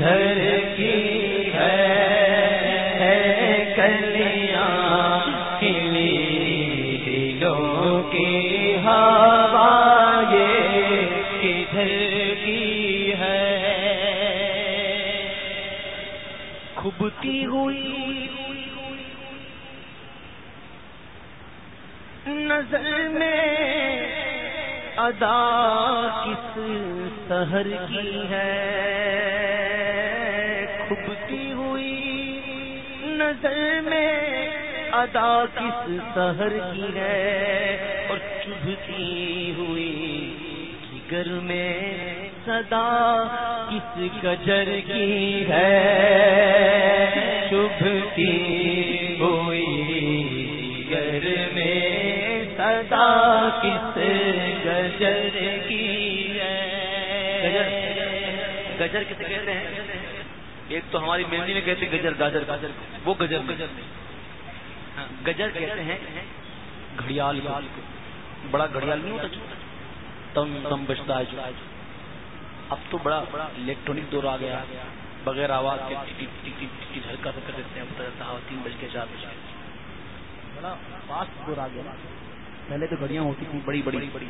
ہوا یہ ادھر کی ہے کلیاں کلی دلوں کی ہوا، یہ ادھر کی ہے؟ کھبتی ہوئی نظر میں ادا کس سہر کی ہے؟ ہوئی نظر میں ادا کس سہر کی ہے اور چبھتی ہوئی جگر میں صدا کس گجر کی ہے چبھتی ہوئی جگر میں صدا کس گجر کی ہے گجر کسے کہتے ہیں؟ ایک تو ہماری مہندی میں کہتے گجر گاجر گاجر وہ گجر گجر ہاں، گجر کہتے ہیں گھڑیال بڑا گھڑیال نہیں ہوتا تم تم بجتا ہے اب تو بڑا الیکٹرانک دور آ گیا۔ بغیر آواز کے جھلکا کر دیتے ہیں۔ تین بج کے چار بج کے۔ بڑا فاسٹ دور آ گیا۔ پہلے تو گھڑیاں ہوتی تھیں بڑی بڑی۔ بڑی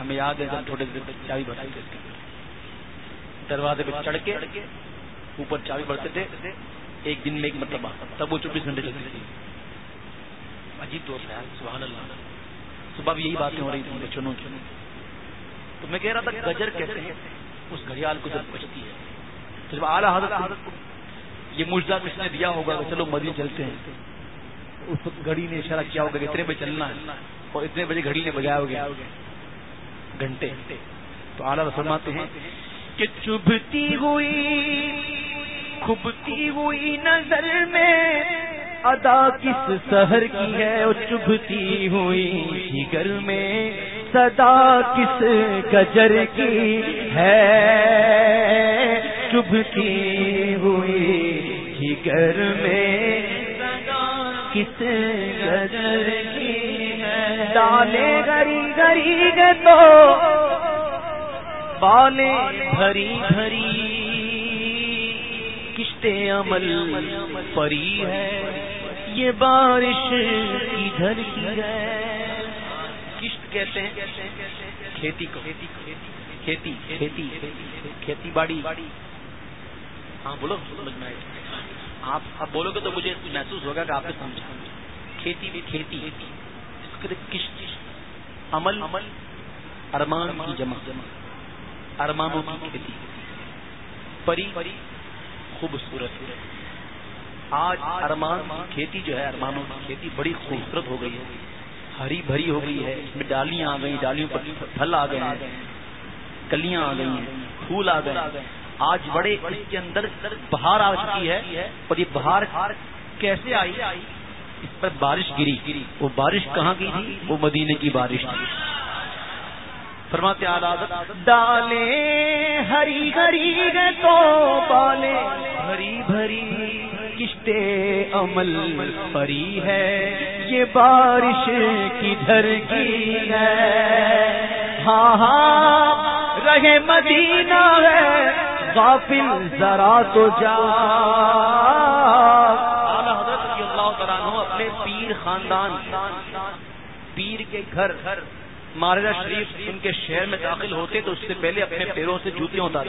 ہمیں یاد ہے جب چھوٹے چابی بھرتے تھے۔ دروازے پہ چڑھ کے اوپر چابی بھرتے تھے، ایک دن میں ایک مرتبہ، تب وہ چوبیس گھنٹے چلتی تھی۔ عجیب دوست ہے سبحان اللہ۔ صبح بھی یہی باتیں ہو رہی تھی چنو چنو تو میں کہہ رہا تھا، گجر کہتے ہیں، اس گھڑیال کو جب بچتی ہے، تو جب اعلیٰ حضرت یہ مجھا کس نے دیا ہوگا کہ چلو مدین چلتے ہیں اس گھڑی نے اشارہ کیا ہوگا کہ اتنے بجے چلنا ہے، اور اتنے بجے گھڑی نے بجایا ہوگا۔ گھنٹے۔ تو اعلیٰ فرماتے ہیں کہ چبھتی ہوئی، کھبتی ہوئی نظر میں ادا کس شہر کی ہے، اور چبھتی ہوئی جگر میں صدا کس گجر کی ہے۔ چبھتی ہوئی جگر میں کس گجر کی ہے۔ ڈالے گری گری گے تو بالے بھری بھری۔ کشتے عمل پری ہے۔ یہ بارش ادھر کی ہے۔ کشت کہتے ہیں۔ کھیتی کھیتی کھیتی کھیتی باڑی۔ ہاں بولو۔ سمجھ میں آپ بولو گے تو مجھے محسوس ہوگا کہ آپ نے سمجھا کھیتی بھی کھیتی کشت۔ عمل عمل۔ ارمان کی جمع جمع۔ ارمانوں کی کھیتی۔ پری پری خوبصورت۔ آج ارمان کی کھیتی جو ہے، ارمانوں کی کھیتی بڑی خوبصورت ہو گئی ہے۔ ہری بھری ہو گئی ہے، اس میں ڈالیاں آ گئی ڈالیوں پر پھل آ گئے ہیں، کلیاں آ گئی ہیں، پھول آ گئے آج بڑے اس کے اندر بہار آ چکی ہے۔ اور یہ بہار کیسے آئی؟ اس پر بارش گری۔ وہ بارش کہاں کی تھی؟ وہ مدینے کی بارش تھی۔ فرماتے عادت ڈالے ہری ہری تو بالے بھری بھری کشتے عمل پری ہے۔ یہ بارش کدھر کی ہے؟ ہاں ہاں رہے مدینہ ہے۔ غافل ذرا تو جا۔ حضرت اللہ تعالیٰ اپنے پیر خاندان، پیر کے گھر گھر مہاراجا شریف ان کے شہر میں داخل ہوتے تو اس سے پہلے اپنے پیروں سے جوتیاں اتارے۔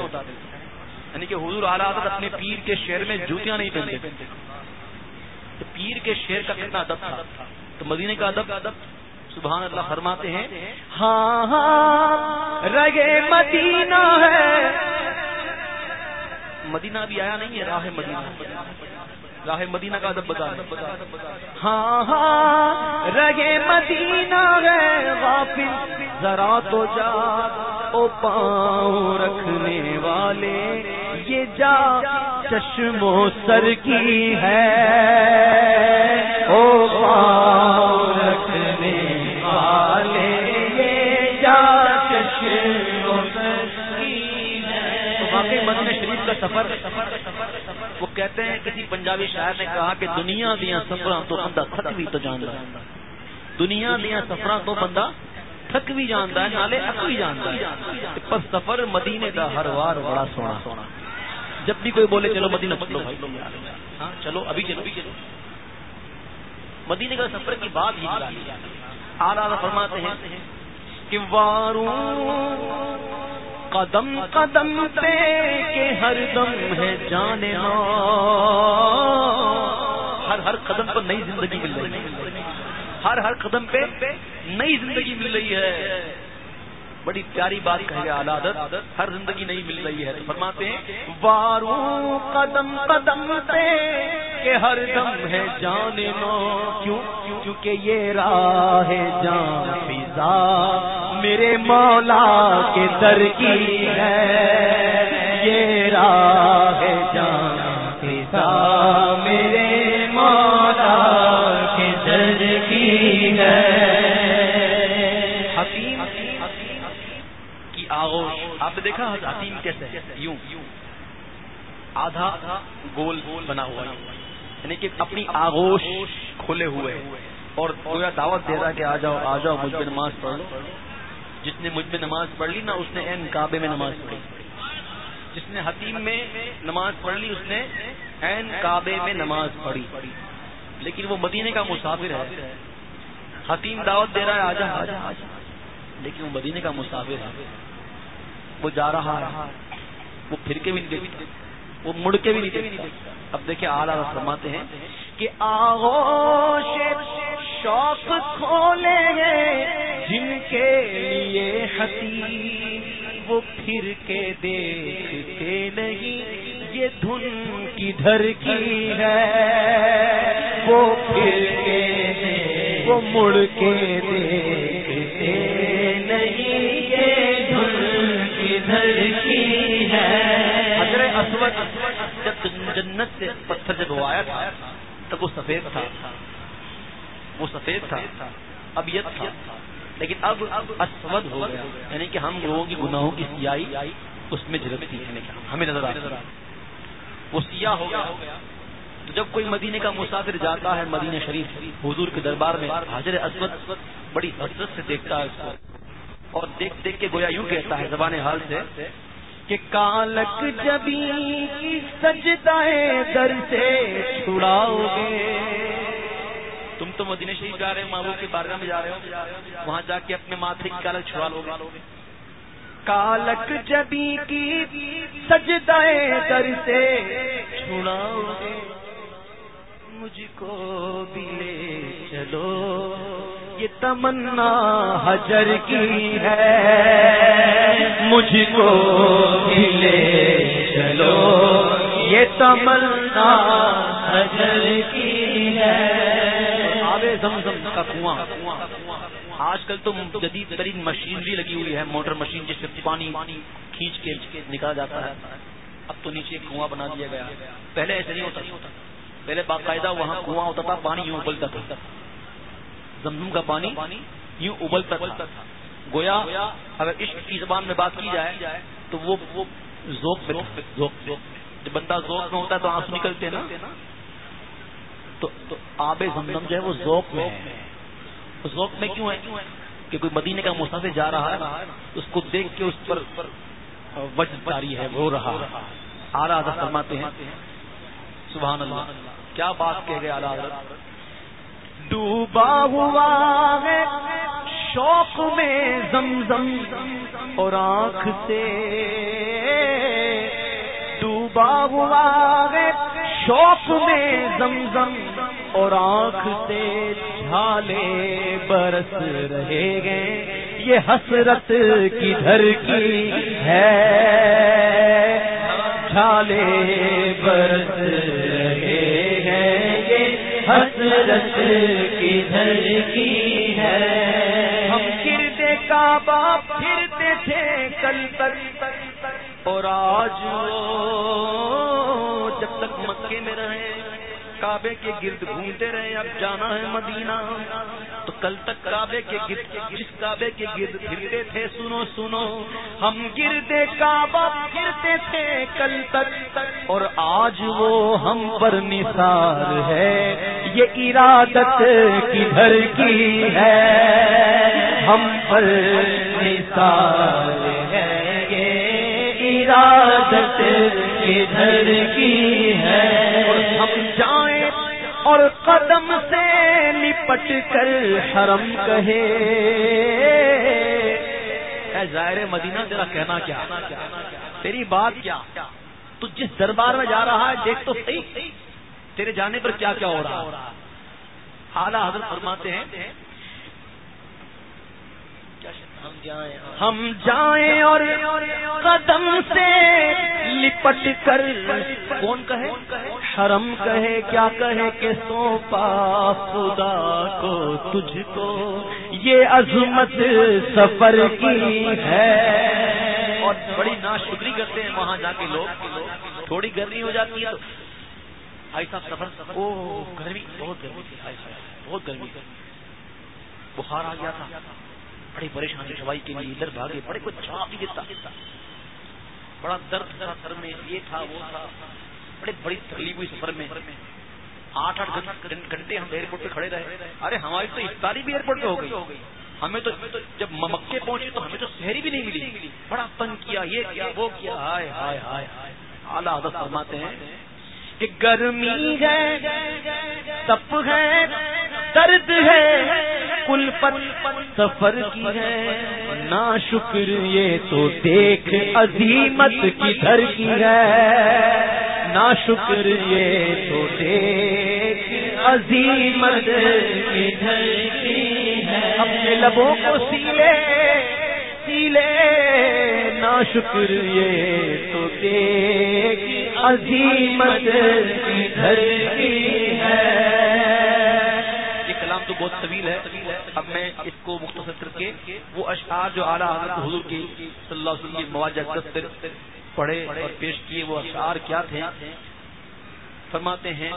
یعنی کہ حضور اعلیٰ اپنے پیر کے شہر میں جوتیاں نہیں پہنتے۔ تو پیر کے شہر کا کتنا ادب تھا۔ تو مدینے کا ادب ادب سبحان اللہ فرماتے ہیں ہاں ہاں رگے مدینہ ہے۔ مدینہ بھی آیا نہیں ہے، راہ مدینہ۔ راہ مدینہ کا ادب بتا ہاں ہاں رگے مدینہ ہے ذرا تو جا، او پاؤں رکھنے والے، یہ جا چشم و سر کی ہے۔ او پاؤں رکھنے والے، یہ جا چشم و سر کی ہے۔ واقعی مدینہ شریف کا سفر سفر سفر وہ کہتے ہیں، کسی پنجابی شاعر نے کہا کہ دنیا دیا سفر تو بندہ تھک بھی تو جان رہا دنیا دیا سفر تو بندہ تھک بھی جانتا ہے، نالے اک بھی جانتا ہے۔ پر سفر مدینے کا ہر وار بڑا سونا۔ سونا جب بھی کوئی بولے چلو مدینہ چلو ہاں چلو، ابھی چلو۔ مدینے کا سفر کی بات ہی آلہ فرماتے ہیں کہ قدم قدم پہ کہ ہر دم ہے جانے ہر ہر قدم پر نئی زندگی مل رہی ہے۔ ہر ہر قدم پہ نئی زندگی مل رہی ہے۔ بڑی پیاری بات کہے عادت ہر زندگی نہیں مل رہی ہے۔ فرماتے ہیں وارو قدم قدم پہ کہ ہر دم ہے جانے کیوں؟ کیونکہ یہ راہ جان فضا۔ میرے مولا کے در کی ہے۔ یہ راہ جان فضا۔ میرے مولا کے در کی ہے۔ آپ نے دیکھا حکیم کیسے یوں. آدھا گول گول بنا ہوا یعنی کہ اپنی آغوش کھلے ہوئے اور گویا دعوت دے رہا کہ آ جاؤ آ جاؤ، مجھ پہ نماز پڑھ لو. جس نے مجھ پہ نماز پڑھ لی نا، اس نے این کعبے میں نماز پڑھی. جس نے حتیم میں نماز پڑھ لی، اس نے این کعبے میں نماز پڑھی. لیکن وہ مدینے کا مسافر ہے. حتیم دعوت دے رہا ہے آجا آجا آجا لیکن وہ مدینے کا مسافر ہے. وہ جا رہا ہے، وہ پھر کے بھی نہیں دیکھتا، وہ مڑ کے بھی نہیں دیکھتا۔ اب دیکھیں آلہ فرماتے ہیں کہ آغوش شوق کھولے ہیں جن کے لیے حتیم وہ پھر کے دیکھتے نہیں، یہ دھن کی دھر کی ہے۔ وہ پھر کے، وہ مڑ کے دیکھتے اسود جب جنت سے پتھر جب وہ آیا تھا، تب وہ سفید تھا۔ وہ سفید تھا۔ اب یہ تھا۔ لیکن اب اسود ہو گیا۔ یعنی کہ ہم لوگوں کی گناہوں کی سیاہی اس میں جھلکتی ہے۔ یعنی ہمیں نظر آتا وہ سیاہ ہو گیا۔ تو جب کوئی مدینے کا مسافر جاتا ہے، مدینہ شریف حضور کے دربار میں، حاضر اسود بڑی حسرت سے دیکھتا ہے اس کو۔ اور دیکھ دیکھ کے گویا یوں کہتا ہے زبان حال سے کہ کالک جبی سجدہ در سے چھڑاؤ گے۔ تم تو مدینہ شریف جا رہے ہو محبوب کے بارگاہ میں جا رہے ہو، وہاں جا کے اپنے ماتھے کی کالک چھڑا لو گے۔ کالک جبی کی سجدہ در سے چھڑاؤ گے، مجھ کو بھی لے چلو۔ یہ تمنا حجر کی ہے۔ مجھ کو لے چلو۔ یہ تمنا حجر کی ہے۔ آبے زمزم کا کنواں۔ آج کل تو جدید ترین مشینری لگی ہوئی ہے، موٹر مشین جس سے پانی کھینچ کے نکالا جاتا ہے۔ اب تو نیچے کنواں بنا دیا گیا۔ پہلے ایسے نہیں ہوتا پہلے باقاعدہ وہاں کنواں ہوتا تھا، پانی یوں ابلتا تھا۔ زمزم کا پانی یوں ابلتا تھا۔ گویا اگر عشق کی زبان میں بات کی جائے تو وہ ذوق ذوق جب بندہ ذوق میں ہوتا ہے تو آنسو نکلتے ہیں نا۔ تو آب زمزم جو ہے وہ ذوق میں ہے۔ ذوق میں کیوں ہے؟ کہ کوئی مدینے کا مسافر جا رہا ہے اس کو دیکھ کے اس پر وجہ جاری ہے وہ رہا حضرت فرماتے ہیں سبحان اللہ کیا بات کہہ گئے اعلیٰ حضرت؟ ڈوبا ہوا ہے شوق میں زمزم اور آنکھ سے ڈوبا ہوا ہے شوق میں زمزم اور آنکھ سے جھالے برس رہے گئے یہ حسرت کی دھر کی ہے جھالے برس رہے ہیں حسرت کی کی ہے؟ ہم گرتے کعبہ پھرتے تھے کل پر اور آج جب تک مکے میں رہے، کعبے کے گرد گھومتے رہے، اب جانا ہے مدینہ۔ کل تک کعبے کے گرد جس کعبے کے گرد پھرتے تھے، سنو سنو۔ ہم گردے کعبہ پھرتے تھے کل تک، اور آج وہ ہم پر نثار ہے۔ یہ ارادت کی کی ہے؟ ہم پر نثار ہے۔ یہ ارادت ادھر کی ہے؟ ہم جائیں اور قدم سے لپٹ کر حرم کہے۔ اے ظاہر مدینہ، تیرا کہنا کیا؟ تیری بات کیا؟ تو جس دربار میں جا رہا ہے، دیکھ تو صحیح۔ تیرے جانے پر کیا کیا ہو رہا اعلیٰ حضرت فرماتے ہیں، ہم جائیں اور قدم سے لپٹ کر کون کہے؟ حرم کہے کیا کہے کہ سونپا خدا کو تجھ کو؟ یہ عظمت سفر کی ہے۔ اور بڑی ناشکری کرتے ہیں وہاں جا کے لوگ۔ تھوڑی گرمی ہو جاتی ہے بھائی صاحب سفر سفر۔ او گرمی بہت گرمی تھی۔ بہت گرمی بخار آ گیا تھا۔ بڑی پریشانی دوائی کے لیے ادھر بھاگے۔ بڑے کچھ چھاپ دیتا۔ بڑا درد تھا سر میں یہ تھا وہ تھا۔ بڑی بڑی تکلیف ہوئی سفر میں۔ آٹھ آٹھ گھنٹے ہم ایئرپورٹ پہ کھڑے رہے۔ ارے، ہماری تو افطاری بھی ایئرپورٹ پہ ہو گئی۔ ہمیں تو جب مکے پہنچے تو ہمیں تو شہری بھی نہیں ملی۔ بڑا تنگ کیا، یہ کیا، وہ کیا۔ ہائے ہائے ہائے اعلیٰ عادت فرماتے ہیں کہ گرمی ہے، تپ ہے، درد ہے، کل پن سفر کی ہے۔ نا شکر، یہ تو دیکھ، عظیمت کی دھر کی ہے۔ نا شکر یہ تو دیکھ عظیمت کی کی ہے۔ اپنے لبوں کو سیلے سیلے۔ نا شکر یہ تو دیکھ عظیمت کی کی ہے۔ تو بہت طویل ہے۔ اب میں اس کو مختصر کر کے وہ اشعار جو اعلیٰ حضرت حضور کی صلی اللہ علیہ وسلم کی مواجہ پڑھے اور پیش کیے وہ اشعار کیا تھے؟ فرماتے ہیں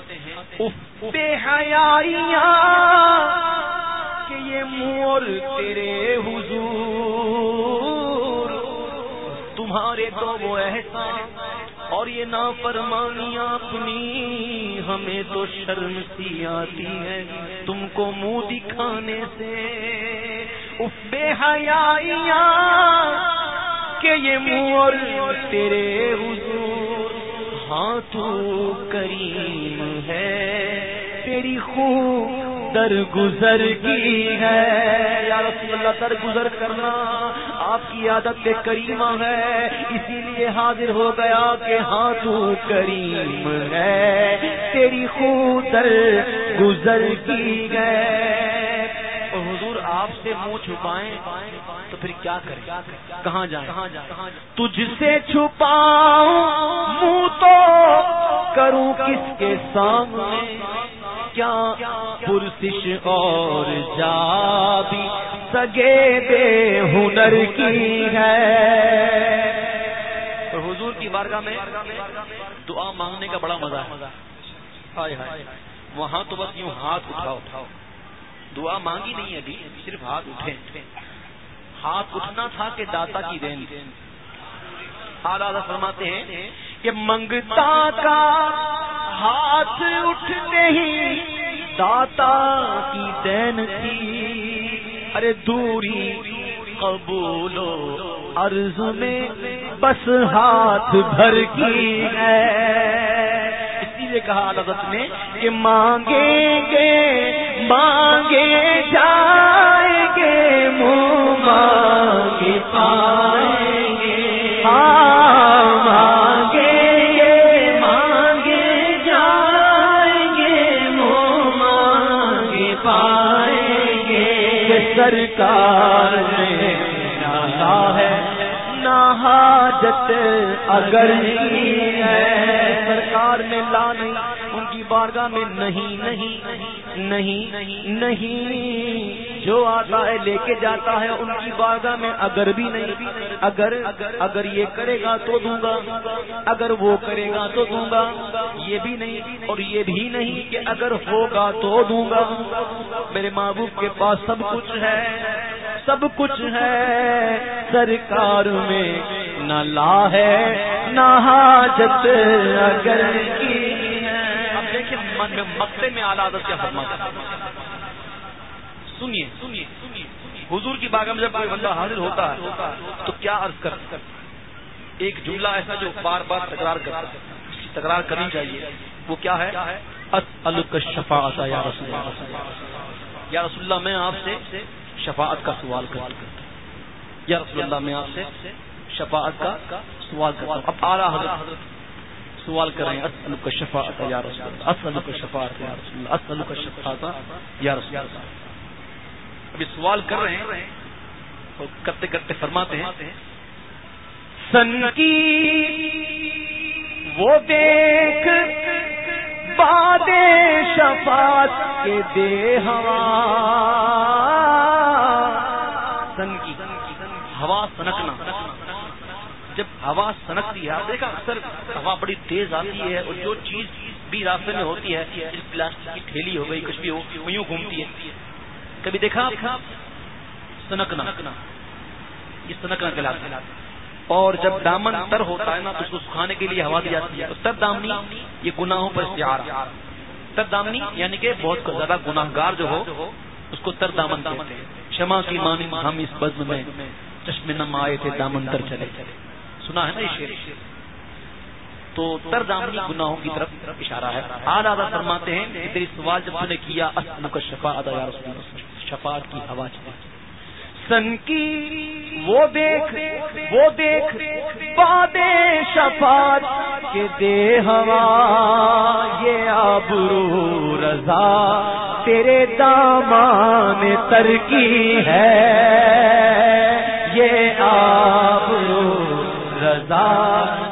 کہ یہ مور تیرے حضور۔ تمہارے تو وہ احسان اور یہ نافرمانیاں اپنی ہمیں تو شرم سی آتی ہے تم کو منہ دکھانے سے۔ اف بے حیائیاں کہ یہ مور تیرے حضور ہاں تو کریم ہے۔ تیری خوب در گزر کی ہے۔ یا رسول اللہ در گزر کرنا آپ کی عادت کریمہ ہے۔ اسی لیے حاضر ہو گیا کہ ہاں تو کریم ہے، تیری خود گزر کی ہے حضور، آپ سے منہ چھپائیں تو پھر کیا کریں؟ کہاں جائیں؟ کہاں تجھ سے چھپاؤں، منہ تو کروں کس کے سامنے؟ کیا پرسش اور جا بھی سگے بے ہنر کی ہے؟ کی بارگاہ میں دعا مانگنے کا بڑا مزہ ہے۔ وہاں تو بس یوں ہاتھ اٹھاؤ۔ دعا مانگی نہیں ابھی، صرف ہاتھ اٹھے۔ ہاتھ اٹھنا تھا کہ داتا کی دین۔ حالات فرماتے ہیں کہ منگتا کا ہاتھ اٹھتے ہی داتا کی دین تھی۔ ارے دوری قبولو عرض میں بس ہاتھ بھر کی ہے۔ اسی لیے کہا عدت نے کہ مانگیں گے، مانگے جائیں گے، منہ مانگے پائیں گے۔ ہاں مانگے گے، مانگے جائیں گے، منہ مانگے پائیں گے۔ سرکار حاجت اگر نہیں ہے۔ سرکار نے لا نہیں ان کی بارگاہ میں نہیں نہیں نہیں نہیں۔ جو آتا ہے، لے کے جاتا ہے ان کی بارگاہ میں، اگر بھی نہیں، اگر اگر یہ کرے گا تو دوں گا۔ اگر وہ کرے گا تو دوں گا۔ یہ بھی نہیں اور یہ بھی نہیں کہ اگر ہوگا تو دوں گا۔ میرے محبوب کے پاس سب کچھ ہے، سب کچھ ہے۔ سرکار میں نہ لا ہے نہ حاجت اگر کی اب دیکھیں مکتے میں آلہ عادت کیا فرما سنیے سنیے سنیے، حضور کی باغ میں جب کوئی بندہ حاضر ہوتا ہے، تو کیا عرض کر ایک جملہ ایسا جو بار بار تکرار کر تکرار کرنی چاہیے۔ وہ کیا ہے؟ شفاعت یا رسول اللہ۔ یا رسول اللہ، میں آپ سے شفاعت کا سوال کرتا ہوں۔ یا رسول اللہ، میں آپ سے شفاعت کا سوال کرتا ہوں. اب آ رہا حضرت سوال کر رہے ہیں اسلو کا شفاعت یا رسول اللہ؟ اسلو کا شفاعت یا رسول اللہ؟ اسلو کا شفاعت یا رسول اللہ؟ ابھی سوال کر رہے ہیں تو کرتے کرتے فرماتے ہیں، سن کی وہ دیکھ، باد شفاعت کے دے ہوا۔ سن کی، ہوا سنکنا۔ ہوا سنکتی ہے۔ دیکھا اکثر ہوا بڑی تیز آتی ہے اور جو چیز بھی راستے میں ہوتی ہے پلاسٹک کی ٹھیلی ہو گئی، کچھ بھی ہو یوں گھومتی ہے۔ کبھی دیکھا سنکنا یہ سنکنا کہلاتا ہے۔ اور جب دامن تر ہوتا ہے نا، تو اس کو سکھانے کے لیے ہوا دی جاتی ہے۔ تر دامنی، یہ گناہوں پر پیار تر دامنی یعنی کہ بہت زیادہ گناہ گار جو ہو، اس کو تر دامن کہتے ہیں۔ شما کی مانی ہم اس بزم میں چشمے نم آئے تھے، دامن تر چلے چلے۔ سنا ہے نا یہ شیر تو تر دامنی گناہوں کی طرف اشارہ ہے۔ آل آدھا فرماتے ہیں کہ تیری سوال جب نے کیا کا شفا ادا یا رسول شفاعت کی ہوا چلے سن کی وہ دیکھ وہ دیکھ، باد شفاعت کے دے ہوا، یہ آبرو رضا۔ تیرے دامان ترکی ہے، یہ آبرو رضا